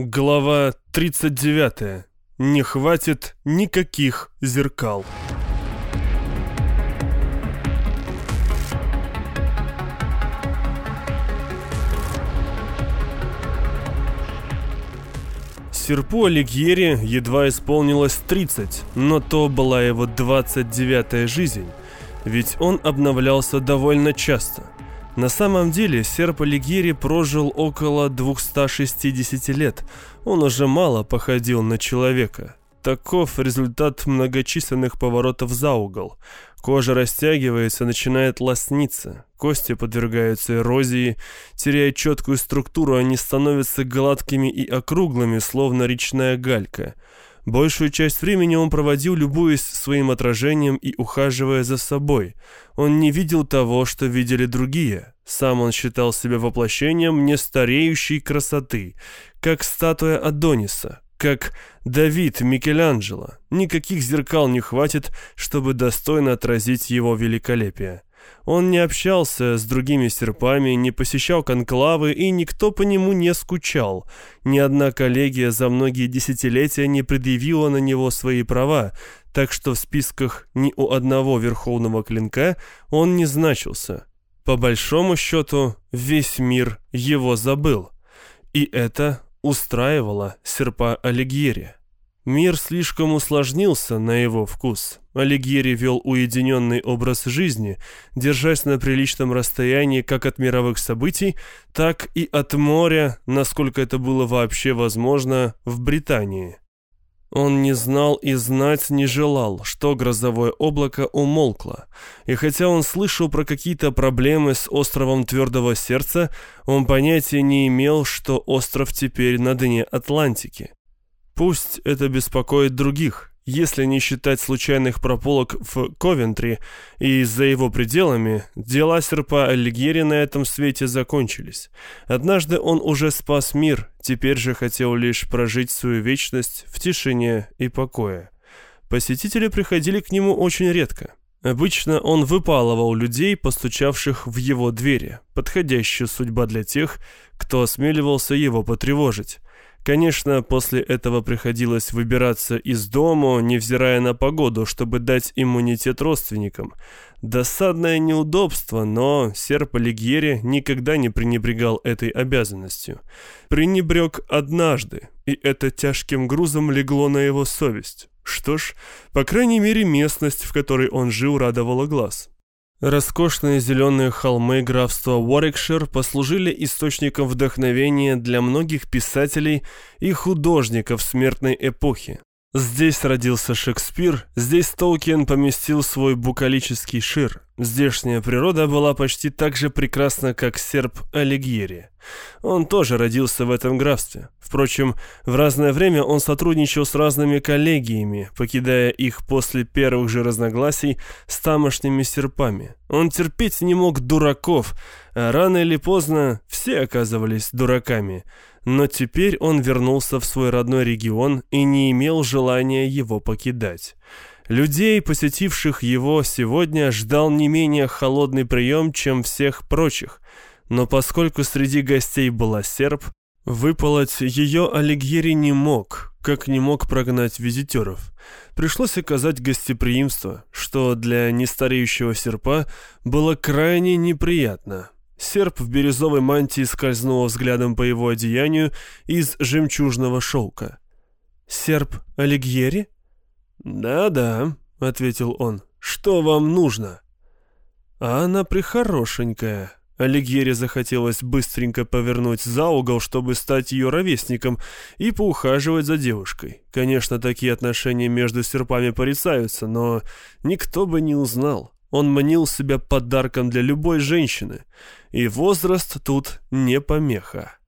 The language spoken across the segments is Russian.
Глава 39. Не хватит никаких зеркал. Серпу Алигьери едва исполнилось 30, но то была его 29-я жизнь, ведь он обновлялся довольно часто – на самом деле серп Алигьери прожил около 260 лет. Он уже мало походил на человека. Таков результат многочисленных поворотов за угол. Кожа растягивается, начинает лосниться, кости подвергаются эрозии, теряя четкую структуру, они становятся гладкими и округлыми, словно речная галька – Большую часть времени он проводил, любуясь своим отражением и ухаживая за собой. Он не видел того, что видели другие. Сам он считал себя воплощением нестареющей красоты, как статуя Адониса, как Давид Микеланджело. Никаких зеркал не хватит, чтобы достойно отразить его великолепие. Он не общался с другими серпами, не посещал конклавы, и никто по нему не скучал. Ни одна коллегия за многие десятилетия не предъявила на него свои права, так что в списках ни у одного верховного клинка он не значился. По большому счету, весь мир его забыл. И это устраивало серпа Алигьери. Мир слишком усложнился на его вкус. Алигьери вел уединенный образ жизни, держась на приличном расстоянии как от мировых событий, так и от моря, насколько это было вообще возможно, в Британии. Он не знал и знать не желал, что грозовое облако умолкло, и хотя он слышал про какие-то проблемы с островом Твердого Сердца, он понятия не имел, что остров теперь на дне Атлантики. Пусть это беспокоит других, если не считать случайных прополок в Ковентри и за его пределами, дела серпа Альгери на этом свете закончились. Однажды он уже спас мир, теперь же хотел лишь прожить свою вечность в тишине и покое. Посетители приходили к нему очень редко. Обычно он выпалывал людей, постучавших в его двери, подходящая судьба для тех, кто осмеливался его потревожить. Конечно, после этого приходилось выбираться из дома, невзирая на погоду, чтобы дать иммунитет родственникам. Досадное неудобство, но серп Алигьери никогда не пренебрегал этой обязанностью. Пренебрег однажды, и это тяжким грузом легло на его совесть. Что ж, по крайней мере, местность, в которой он жил, радовала глаз. Роскошные зеленые холмы графства Уорикшир послужили источником вдохновения для многих писателей и художников смертной эпохи. Здесь родился Шекспир, здесь Толкин поместил свой букалический шир. Здешняя природа была почти так же прекрасна, как серп Алигьери. Он тоже родился в этом графстве. Впрочем, в разное время он сотрудничал с разными коллегиями, покидая их после первых же разногласий с тамошними серпами. Он терпеть не мог дураков, а рано или поздно все оказывались дураками – но теперь он вернулся в свой родной регион и не имел желания его покидать. Людей, посетивших его сегодня, ждал не менее холодный прием, чем всех прочих, но поскольку среди гостей была серб, выполоть ее Алигьери не мог, как не мог прогнать визитеров. Пришлось оказать гостеприимство, что для нестареющего серпа было крайне неприятно. Серп в бирюзовой мантии скользнул взглядом по его одеянию из жемчужного шелка. «Серп Алигьери?» «Да-да», — ответил он. «Что вам нужно?» «А она прихорошенькая». Алигьери захотелось быстренько повернуть за угол, чтобы стать ее ровесником и поухаживать за девушкой. Конечно, такие отношения между серпами порицаются, но никто бы не узнал. Он манил себя подарком для любой женщины, и возраст тут не помеха.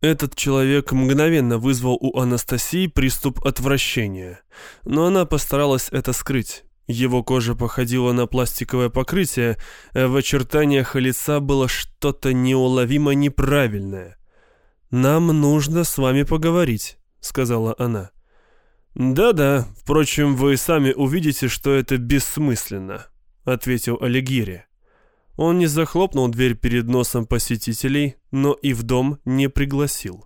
Этот человек мгновенно вызвал у Анастасии приступ отвращения, но она постаралась это скрыть. Его кожа походила на пластиковое покрытие, а в очертаниях лица было что-то неуловимо неправильное. «Нам нужно с вами поговорить», — сказала она. «Да-да, впрочем, вы сами увидите, что это бессмысленно», ответил Алигири. Он не захлопнул дверь перед носом посетителей, но и в дом не пригласил.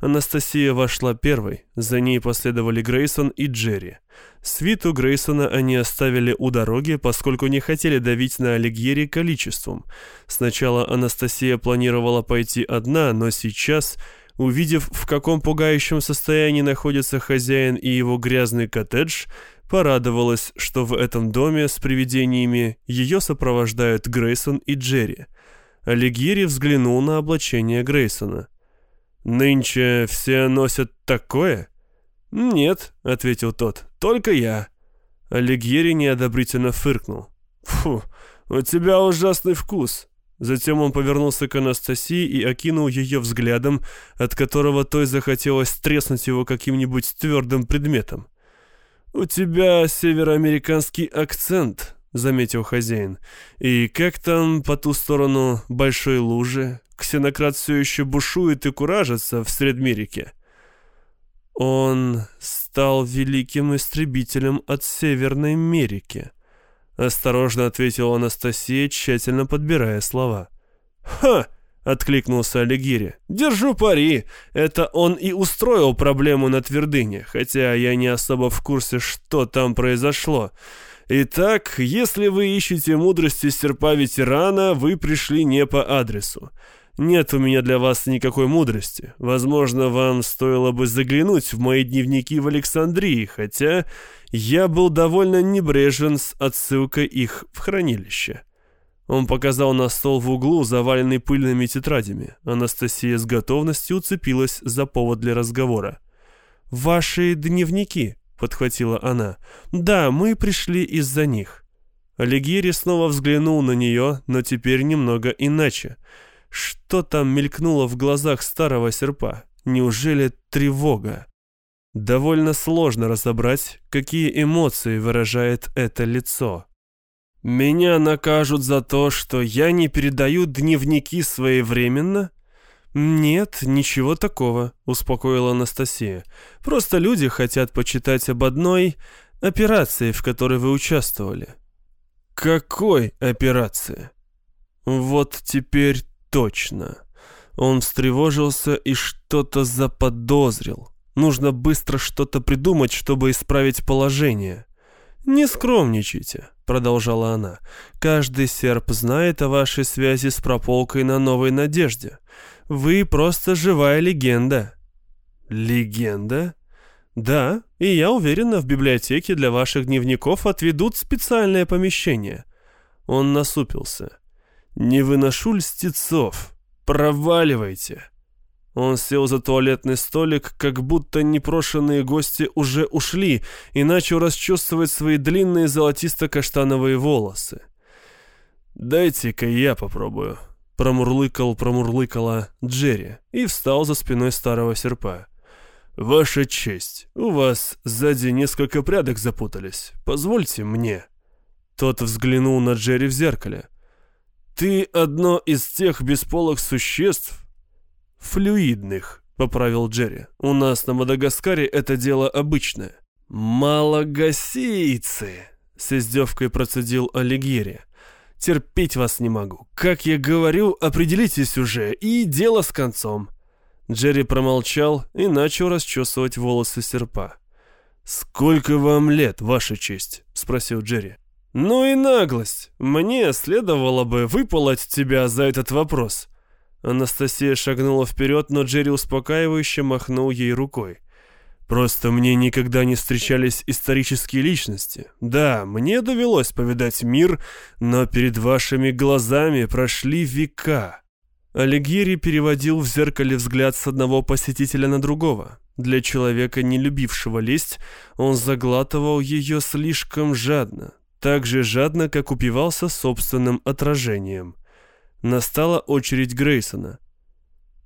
Анастасия вошла первой, за ней последовали Грейсон и Джерри. Свиту Грейсона они оставили у дороги, поскольку не хотели давить на Алигьери количеством. Сначала Анастасия планировала пойти одна, но сейчас, увидев, в каком пугающем состоянии находится хозяин и его грязный коттедж, порадовалась, что в этом доме с привидениями ее сопровождают Грейсон и Джерри. Алигьери взглянул на облачение Грейсона. «Нынче все носят такое?» «Нет», — ответил тот, — «только я». Алигьери неодобрительно фыркнул. «Фу, у тебя ужасный вкус». Затем он повернулся к Анастасии и окинул ее взглядом, от которого той захотелось треснуть его каким-нибудь твердым предметом. «У тебя североамериканский акцент», — заметил хозяин. «И как там по ту сторону большой лужи? Ксенократ все еще бушует и куражится в Средмирике». «Он стал великим истребителем от Северной Америки», — осторожно ответила Анастасия, тщательно подбирая слова. «Ха!» — откликнулся Алигири. «Держу пари. Это он и устроил проблему на твердыне, хотя я не особо в курсе, что там произошло. Итак, если вы ищете мудрости серпа-ветерана, вы пришли не по адресу. Нет у меня для вас никакой мудрости. Возможно, вам стоило бы заглянуть в мои дневники в Александрии, хотя я был довольно небрежен с отсылкой их в хранилище». Он показал на стол в углу, заваленный пыльными тетрадями. Анастасия с готовностью уцепилась за повод для разговора. «Ваши дневники», — подхватила она. «Да, мы пришли из-за них». Алигьери снова взглянул на нее, но теперь немного иначе. Что там мелькнуло в глазах старого серпа? Неужели тревога? Довольно сложно разобрать, какие эмоции выражает это лицо. «Меня накажут за то, что я не передаю дневники своевременно?» «Нет, ничего такого», — успокоила Анастасия. «Просто люди хотят почитать об одной операции, в которой вы участвовали». «Какой операции?» «Вот теперь точно. Он встревожился и что-то заподозрил. Нужно быстро что-то придумать, чтобы исправить положение. «Не скромничайте», — продолжала она. «Каждый серп знает о вашей связи с прополкой на Новой Надежде. Вы просто живая легенда». «Легенда?» «Да, и я уверена, в библиотеке для ваших дневников отведут специальное помещение». Он насупился. «Не выношу льстецов. Проваливайте!» Он сел за туалетный столик, как будто непрошенные гости уже ушли, и начал расчесывать свои длинные золотисто-каштановые волосы. «Дайте-ка я попробую», — промурлыкал, промурлыкала Джерри и встал за спиной старого серпа. «Ваша честь, у вас сзади несколько прядок запутались. Позвольте мне». Тот взглянул на Джерри в зеркале. «Ты одно из тех бесполых существ?» «Флюидных», — поправил Джерри. «У нас на Мадагаскаре это дело обычное». «Малагасийцы», — с издевкой процедил Алигьери. «Терпеть вас не могу. Как я говорю, определитесь уже, и дело с концом». Джерри промолчал и начал расчесывать волосы серпа. «Сколько вам лет, ваша честь?» — спросил Джерри. «Ну и наглость! Мне следовало бы выполоть тебя за этот вопрос». Анастасия шагнула вперед, но Джерри успокаивающе махнул ей рукой. «Просто мне никогда не встречались исторические личности. Да, мне довелось повидать мир, но перед вашими глазами прошли века». Алигьери переводил в зеркале взгляд с одного посетителя на другого. Для человека, не любившего лесть, он заглатывал ее слишком жадно, так же жадно, как упивался собственным отражением. Настала очередь Грейсона.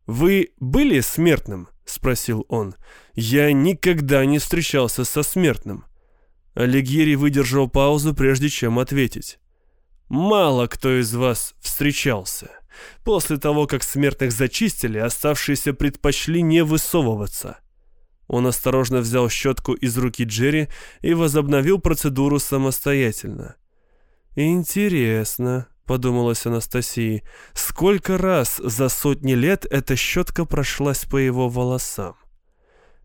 «Вы были смертным?» — спросил он. «Я никогда не встречался со смертным». Алигьери выдержал паузу, прежде чем ответить. «Мало кто из вас встречался. После того, как смертных зачистили, оставшиеся предпочли не высовываться». Он осторожно взял щетку из руки Джерри и возобновил процедуру самостоятельно. «Интересно», — подумалась Анастасии. Сколько раз за сотни лет эта щетка прошлась по его волосам?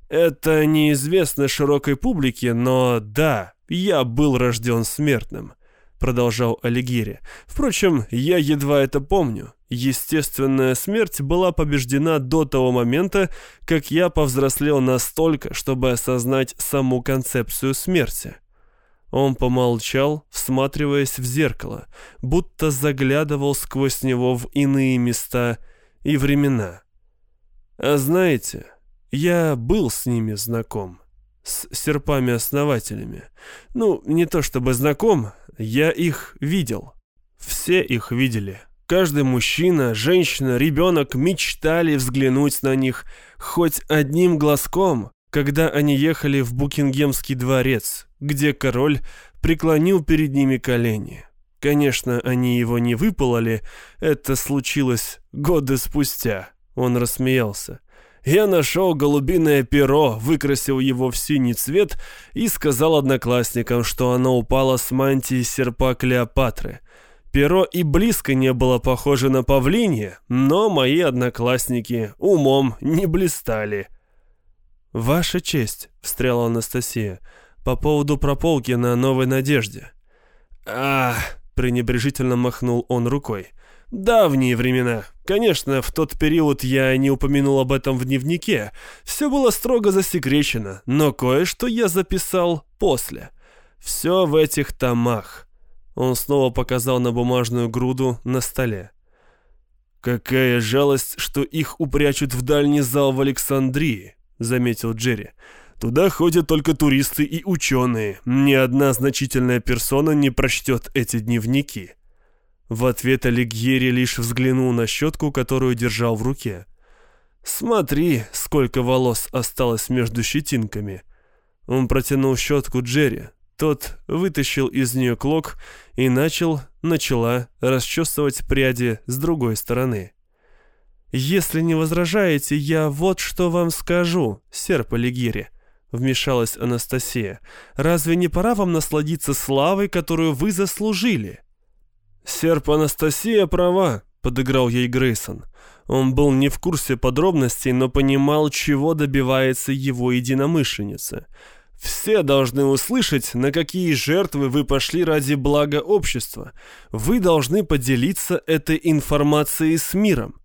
Это неизвестно широкой публике, но да, я был рожден смертным, продолжал Алигири. Впрочем, я едва это помню. Естественная смерть была побеждена до того момента, как я повзрослел настолько, чтобы осознать саму концепцию смерти. Он помолчал, всматриваясь в зеркало, будто заглядывал сквозь него в иные места и времена. А знаете, я был с ними знаком, с серпами-основателями. Ну, не то чтобы знаком, я их видел. Все их видели. Каждый мужчина, женщина, ребенок мечтали взглянуть на них хоть одним глазком, когда они ехали в Букингемский дворец, где король преклонил перед ними колени. Конечно, они его не выпололи, это случилось годы спустя. Он рассмеялся. Я нашел голубиное перо, выкрасил его в синий цвет и сказал одноклассникам, что оно упало с мантии серпа Клеопатры. Перо и близко не было похоже на павлинье, но мои одноклассники умом не блистали. «Ваша честь», — встряла Анастасия, — «по поводу прополки на Новой Надежде». «Ах!» — пренебрежительно махнул он рукой. «Давние времена. Конечно, в тот период я не упомянул об этом в дневнике. Все было строго засекречено, но кое-что я записал после. Все в этих томах». Он снова показал на бумажную груду на столе. «Какая жалость, что их упрячут в дальний зал в Александрии», — заметил Джерри. «Туда ходят только туристы и ученые. Ни одна значительная персона не прочтет эти дневники». В ответ Алигьери лишь взглянул на щетку, которую держал в руке. «Смотри, сколько волос осталось между щетинками». Он протянул щетку Джерри. Тот вытащил из нее клок и начал, начала расчесывать пряди с другой стороны. «Если не возражаете, я вот что вам скажу, серп Алигири», — вмешалась Анастасия. «Разве не пора вам насладиться славой, которую вы заслужили?» «Серп Анастасия права», — подыграл ей Грейсон. Он был не в курсе подробностей, но понимал, чего добивается его единомышленница. Все должны услышать, на какие жертвы вы пошли ради блага общества. Вы должны поделиться этой информацией с миром.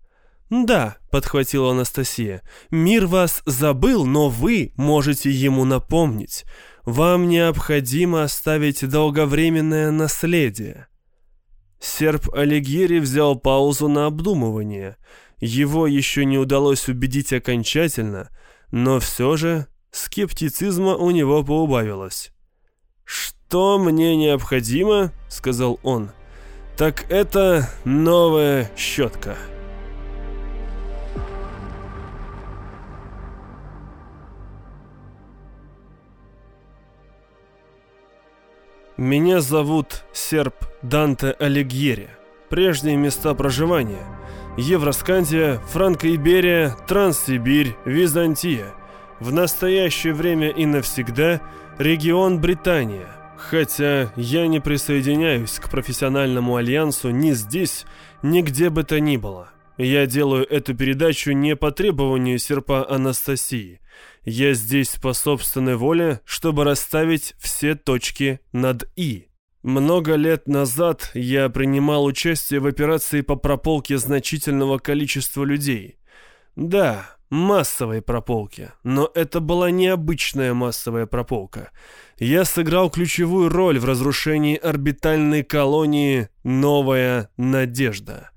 «Да», — подхватила Анастасия, — «мир вас забыл, но вы можете ему напомнить. Вам необходимо оставить долговременное наследие». Серп Алигьери взял паузу на обдумывание. Его еще не удалось убедить окончательно, но все же скептицизма у него поубавилось. «Что мне необходимо?» — сказал он. «Так это новая щетка». Меня зовут Серп Данте Алигьери. Прежние места проживания. Евроскандия, Франко-Иберия, Транссибирь, Византия. В настоящее время и навсегда регион Британия. Хотя я не присоединяюсь к профессиональному альянсу ни здесь, ни где бы то ни было. Я делаю эту передачу не по требованию серпа Анастасии. Я здесь по собственной воле, чтобы расставить все точки над «и». Много лет назад я принимал участие в операции по прополке значительного количества людей. Да, массовой прополке, но это была необычная массовая прополка. Я сыграл ключевую роль в разрушении орбитальной колонии «Новая надежда».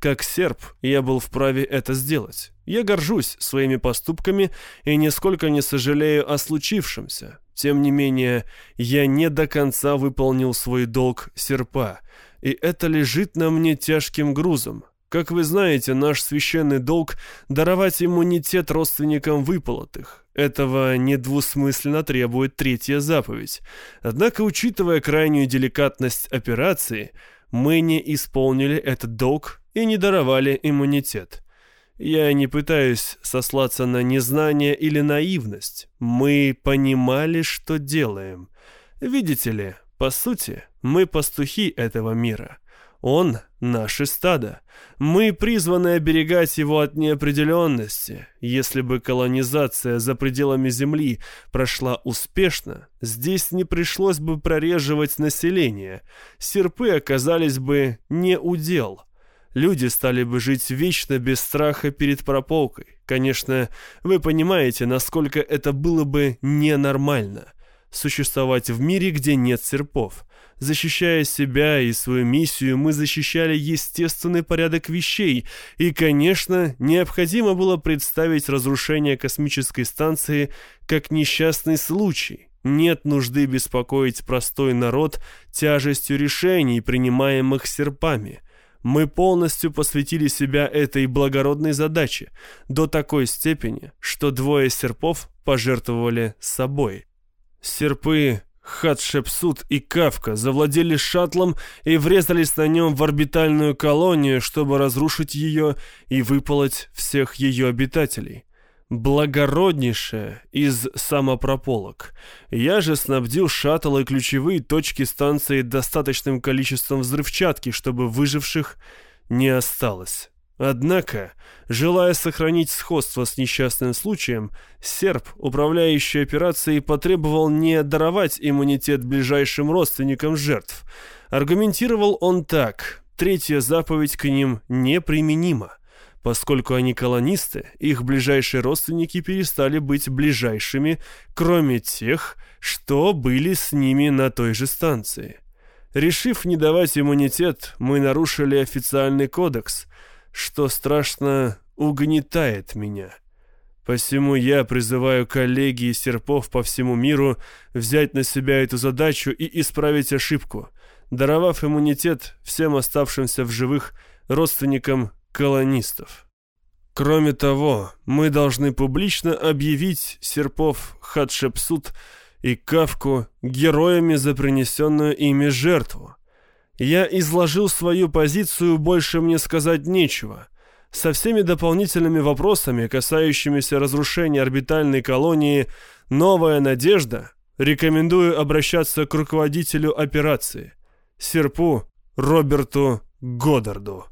Как серб я был вправе это сделать. Я горжусь своими поступками и нисколько не сожалею о случившемся. Тем не менее, я не до конца выполнил свой долг серпа, и это лежит на мне тяжким грузом. Как вы знаете, наш священный долг – даровать иммунитет родственникам выполотых. Этого недвусмысленно требует третья заповедь. Однако, учитывая крайнюю деликатность операции, мы не исполнили этот долг и не даровали иммунитет. Я не пытаюсь сослаться на незнание или наивность. Мы понимали, что делаем. Видите ли, по сути, мы пастухи этого мира. Он — наше стадо. Мы призваны оберегать его от неопределенности. Если бы колонизация за пределами Земли прошла успешно, здесь не пришлось бы прореживать население. Серпы оказались бы не удел. Люди стали бы жить вечно без страха перед прополкой. Конечно, вы понимаете, насколько это было бы ненормально. Существовать в мире, где нет серпов. Защищая себя и свою миссию, мы защищали естественный порядок вещей, и, конечно, необходимо было представить разрушение космической станции как несчастный случай. Нет нужды беспокоить простой народ тяжестью решений, принимаемых серпами. Мы полностью посвятили себя этой благородной задаче до такой степени, что двое серпов пожертвовали собой. Серпы Хатшепсут и Кавка завладели шаттлом и врезались на нем в орбитальную колонию, чтобы разрушить ее и выполоть всех ее обитателей. Благороднейшая из самопрополок. Я же снабдил шаттл и ключевые точки станции достаточным количеством взрывчатки, чтобы выживших не осталось. Однако, желая сохранить сходство с несчастным случаем, серб, управляющий операцией, потребовал не даровать иммунитет ближайшим родственникам жертв. Аргументировал он так. Третья заповедь к ним неприменима. Поскольку они колонисты, их ближайшие родственники перестали быть ближайшими, кроме тех, что были с ними на той же станции. Решив не давать иммунитет, мы нарушили официальный кодекс – что страшно угнетает меня. Посему я призываю коллеги и серпов по всему миру взять на себя эту задачу и исправить ошибку, даровав иммунитет всем оставшимся в живых родственникам колонистов. Кроме того, мы должны публично объявить серпов Хатшепсут и Кавку героями за принесенную ими жертву, я изложил свою позицию, больше мне сказать нечего. Со всеми дополнительными вопросами, касающимися разрушения орбитальной колонии «Новая надежда», рекомендую обращаться к руководителю операции, Серпу Роберту Годдарду.